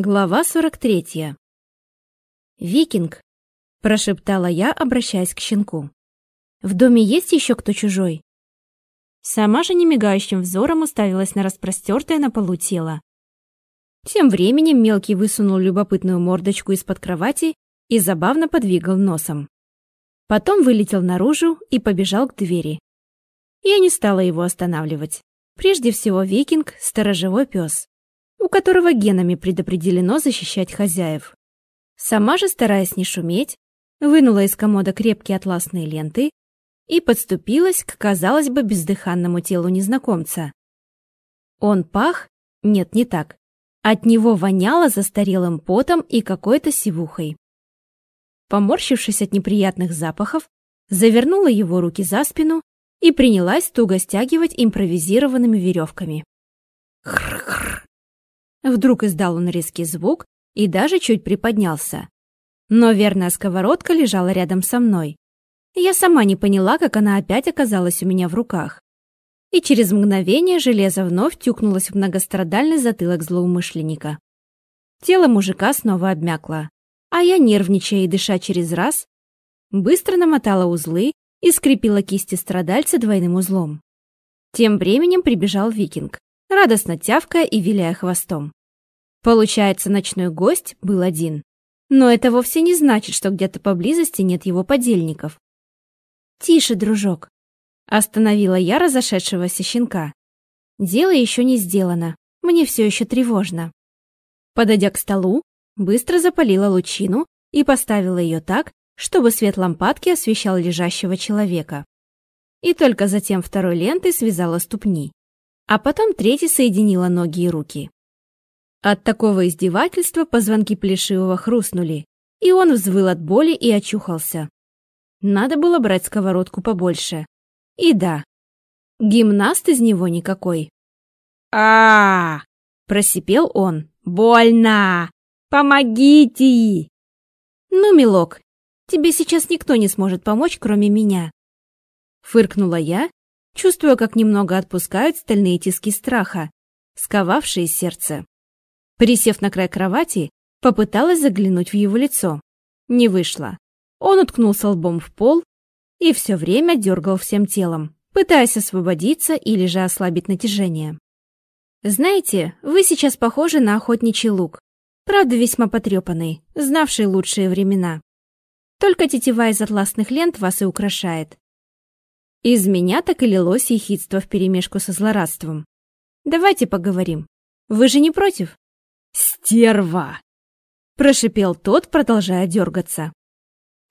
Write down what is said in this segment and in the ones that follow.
Глава 43. «Викинг», — прошептала я, обращаясь к щенку. «В доме есть еще кто чужой?» Сама же немигающим взором уставилась на распростертое на полу тело. Тем временем мелкий высунул любопытную мордочку из-под кровати и забавно подвигал носом. Потом вылетел наружу и побежал к двери. Я не стала его останавливать. Прежде всего, викинг — сторожевой пес у которого генами предопределено защищать хозяев. Сама же, стараясь не шуметь, вынула из комода крепкие атласные ленты и подступилась к, казалось бы, бездыханному телу незнакомца. Он пах? Нет, не так. От него воняло застарелым потом и какой-то сивухой. Поморщившись от неприятных запахов, завернула его руки за спину и принялась туго стягивать импровизированными веревками. Хр-хр. Вдруг издал он резкий звук и даже чуть приподнялся. Но верная сковородка лежала рядом со мной. Я сама не поняла, как она опять оказалась у меня в руках. И через мгновение железо вновь тюкнулось в многострадальный затылок злоумышленника. Тело мужика снова обмякло, а я, нервничая и дыша через раз, быстро намотала узлы и скрепила кисти страдальца двойным узлом. Тем временем прибежал викинг радостно тявкая и виляя хвостом. Получается, ночной гость был один. Но это вовсе не значит, что где-то поблизости нет его подельников. «Тише, дружок!» Остановила я разошедшегося щенка. Дело еще не сделано, мне все еще тревожно. Подойдя к столу, быстро запалила лучину и поставила ее так, чтобы свет лампадки освещал лежащего человека. И только затем второй лентой связала ступни а потом третий соединила ноги и руки. От такого издевательства позвонки Плешивого хрустнули, и он взвыл от боли и очухался. Надо было брать сковородку побольше. И да, гимнаст из него никакой. а, -а, -а просипел он. «Больно! Помогите!» «Ну, милок, тебе сейчас никто не сможет помочь, кроме меня!» Фыркнула я чувствуя, как немного отпускают стальные тиски страха, сковавшие сердце. Присев на край кровати, попыталась заглянуть в его лицо. Не вышло. Он уткнулся лбом в пол и все время дергал всем телом, пытаясь освободиться или же ослабить натяжение. «Знаете, вы сейчас похожи на охотничий лук, правда весьма потрепанный, знавший лучшие времена. Только тетива из атласных лент вас и украшает. Из меня так и лилось ехидство вперемешку со злорадством. Давайте поговорим. Вы же не против? Стерва! Прошипел тот, продолжая дергаться.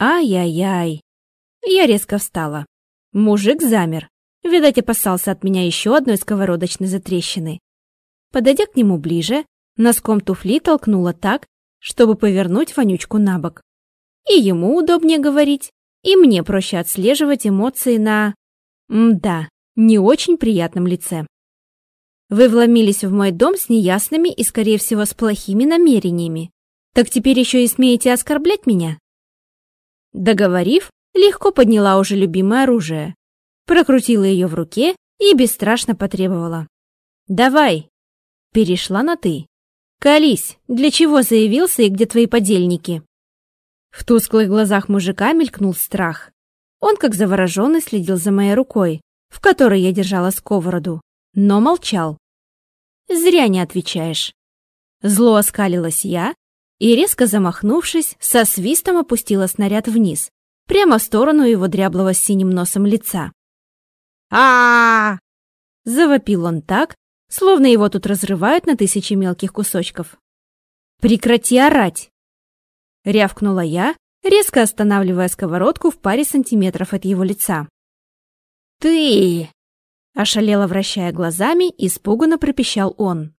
Ай-яй-яй. Я резко встала. Мужик замер. Видать, опасался от меня еще одной сковородочной затрещины. Подойдя к нему ближе, носком туфли толкнула так, чтобы повернуть вонючку на бок. И ему удобнее говорить, и мне проще отслеживать эмоции на... да, не очень приятном лице. Вы вломились в мой дом с неясными и, скорее всего, с плохими намерениями. Так теперь еще и смеете оскорблять меня? Договорив, легко подняла уже любимое оружие, прокрутила ее в руке и бесстрашно потребовала. «Давай!» Перешла на «ты». «Колись, для чего заявился и где твои подельники?» В тусклых глазах мужика мелькнул страх. Он, как завороженный, следил за моей рукой, в которой я держала сковороду, но молчал. «Зря не отвечаешь». Зло оскалилась я и, резко замахнувшись, со свистом опустила снаряд вниз, прямо в сторону его дряблого синим носом лица. а Завопил он так, словно его тут разрывают на тысячи мелких кусочков. «Прекрати орать!» Рявкнула я, резко останавливая сковородку в паре сантиметров от его лица. «Ты!» Ошалело вращая глазами, испуганно пропищал он.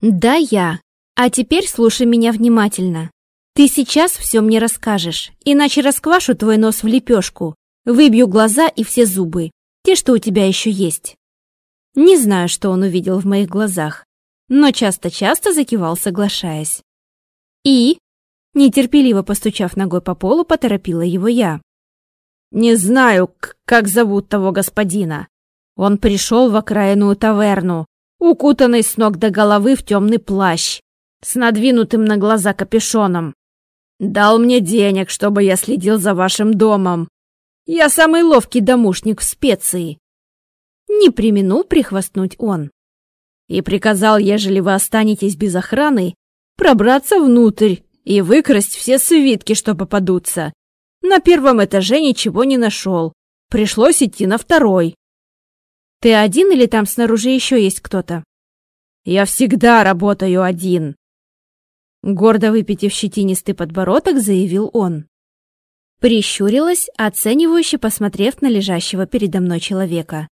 «Да, я. А теперь слушай меня внимательно. Ты сейчас все мне расскажешь, иначе расквашу твой нос в лепешку, выбью глаза и все зубы, те, что у тебя еще есть». Не знаю, что он увидел в моих глазах, но часто-часто закивал, соглашаясь. «И?» Нетерпеливо постучав ногой по полу, поторопила его я. «Не знаю, как зовут того господина. Он пришел в окраинную таверну, укутанный с ног до головы в темный плащ. с надвинутым на глаза капюшоном. Дал мне денег, чтобы я следил за вашим домом. Я самый ловкий домушник в специи. Не применул прихвастнуть он. И приказал, ежели вы останетесь без охраны, пробраться внутрь и выкрасть все свитки, что попадутся. На первом этаже ничего не нашел. Пришлось идти на второй. Ты один или там снаружи еще есть кто-то? Я всегда работаю один. Гордо выпитив щетинистый подбородок, заявил он. Прищурилась, оценивающе посмотрев на лежащего передо мной человека.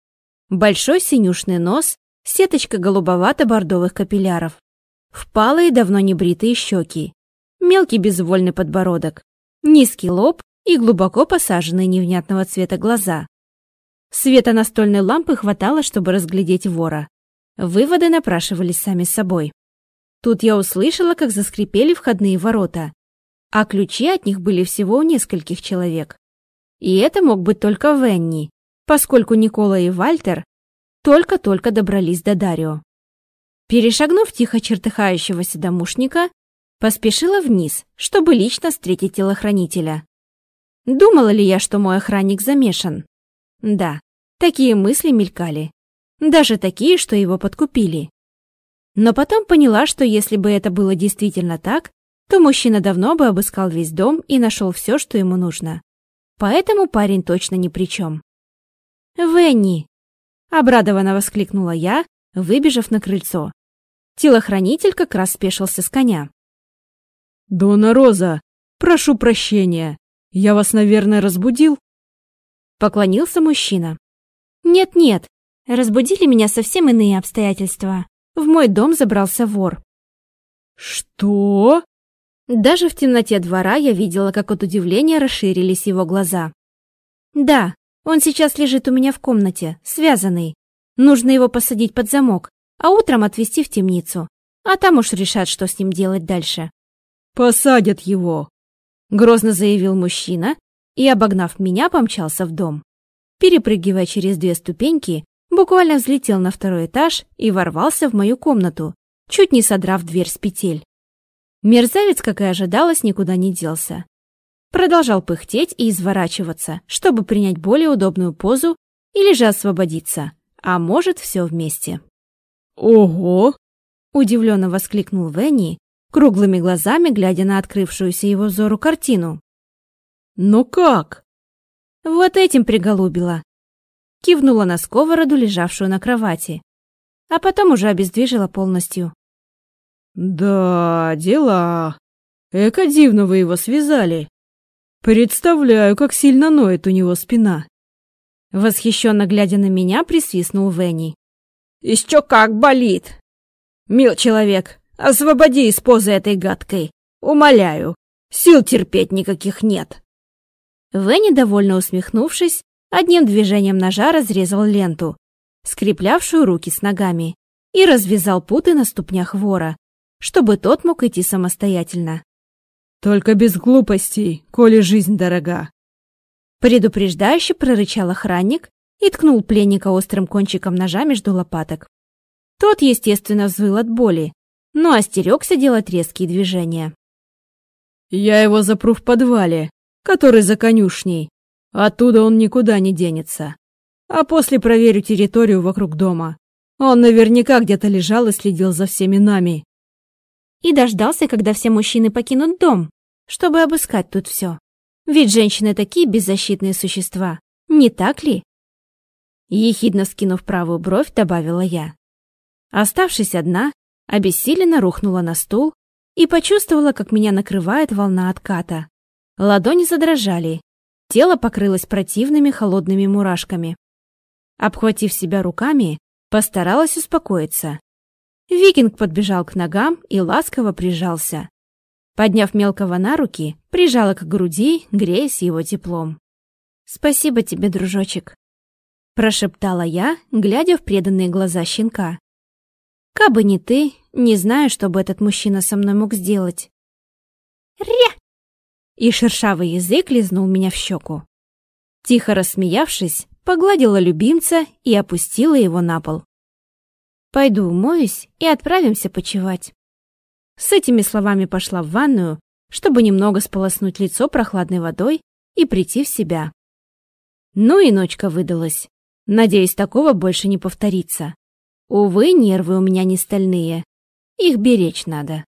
Большой синюшный нос, сеточка голубовато-бордовых капилляров, впалые давно не бритые щеки, мелкий безвольный подбородок, низкий лоб и глубоко посаженные невнятного цвета глаза. Света настольной лампы хватало, чтобы разглядеть вора. Выводы напрашивались сами собой. Тут я услышала, как заскрипели входные ворота, а ключи от них были всего у нескольких человек. И это мог быть только Венни, поскольку Никола и Вальтер только-только добрались до Дарио. Перешагнув тихо чертыхающегося домушника, поспешила вниз, чтобы лично встретить телохранителя. Думала ли я, что мой охранник замешан? Да, такие мысли мелькали. Даже такие, что его подкупили. Но потом поняла, что если бы это было действительно так, то мужчина давно бы обыскал весь дом и нашел все, что ему нужно. Поэтому парень точно ни при чем. «Венни!» — обрадованно воскликнула я, выбежав на крыльцо. Телохранитель как раз спешился с коня. «Дона Роза, прошу прощения, я вас, наверное, разбудил?» Поклонился мужчина. «Нет-нет, разбудили меня совсем иные обстоятельства в мой дом забрался вор. «Что?» Даже в темноте двора я видела, как от удивления расширились его глаза. «Да, он сейчас лежит у меня в комнате, связанный. Нужно его посадить под замок, а утром отвезти в темницу. А там уж решат, что с ним делать дальше». «Посадят его», — грозно заявил мужчина и, обогнав меня, помчался в дом. Перепрыгивая через две ступеньки, буквально взлетел на второй этаж и ворвался в мою комнату, чуть не содрав дверь с петель. Мерзавец, как и ожидалось, никуда не делся. Продолжал пыхтеть и изворачиваться, чтобы принять более удобную позу или же освободиться, а может, все вместе. «Ого!» — удивленно воскликнул Венни, круглыми глазами глядя на открывшуюся его взору картину. «Но как?» «Вот этим приголубила кивнула на сковороду, лежавшую на кровати, а потом уже обездвижила полностью. «Да, дела. Эко дивно вы его связали. Представляю, как сильно ноет у него спина». Восхищенно глядя на меня, присвистнул Венни. «Еще как болит! Мил человек, освободи из позы этой гадкой. Умоляю, сил терпеть никаких нет». Венни, довольно усмехнувшись, одним движением ножа разрезал ленту, скреплявшую руки с ногами, и развязал путы на ступнях вора, чтобы тот мог идти самостоятельно. «Только без глупостей, коли жизнь дорога!» Предупреждающе прорычал охранник и ткнул пленника острым кончиком ножа между лопаток. Тот, естественно, взвыл от боли, но остерегся делать резкие движения. «Я его запру в подвале, который за конюшней, Оттуда он никуда не денется. А после проверю территорию вокруг дома. Он наверняка где-то лежал и следил за всеми нами. И дождался, когда все мужчины покинут дом, чтобы обыскать тут все. Ведь женщины такие беззащитные существа, не так ли? Ехидно скинув правую бровь, добавила я. Оставшись одна, обессиленно рухнула на стул и почувствовала, как меня накрывает волна отката. Ладони задрожали, Тело покрылось противными холодными мурашками. Обхватив себя руками, постаралась успокоиться. Викинг подбежал к ногам и ласково прижался. Подняв мелкого на руки, прижала к груди, греясь его теплом. «Спасибо тебе, дружочек», — прошептала я, глядя в преданные глаза щенка. «Кабы не ты, не знаю, что бы этот мужчина со мной мог сделать». «Ря!» и шершавый язык лизнул меня в щеку. Тихо рассмеявшись, погладила любимца и опустила его на пол. «Пойду умоюсь и отправимся почевать». С этими словами пошла в ванную, чтобы немного сполоснуть лицо прохладной водой и прийти в себя. Ну и ночка выдалась. Надеюсь, такого больше не повторится. Увы, нервы у меня не стальные. Их беречь надо.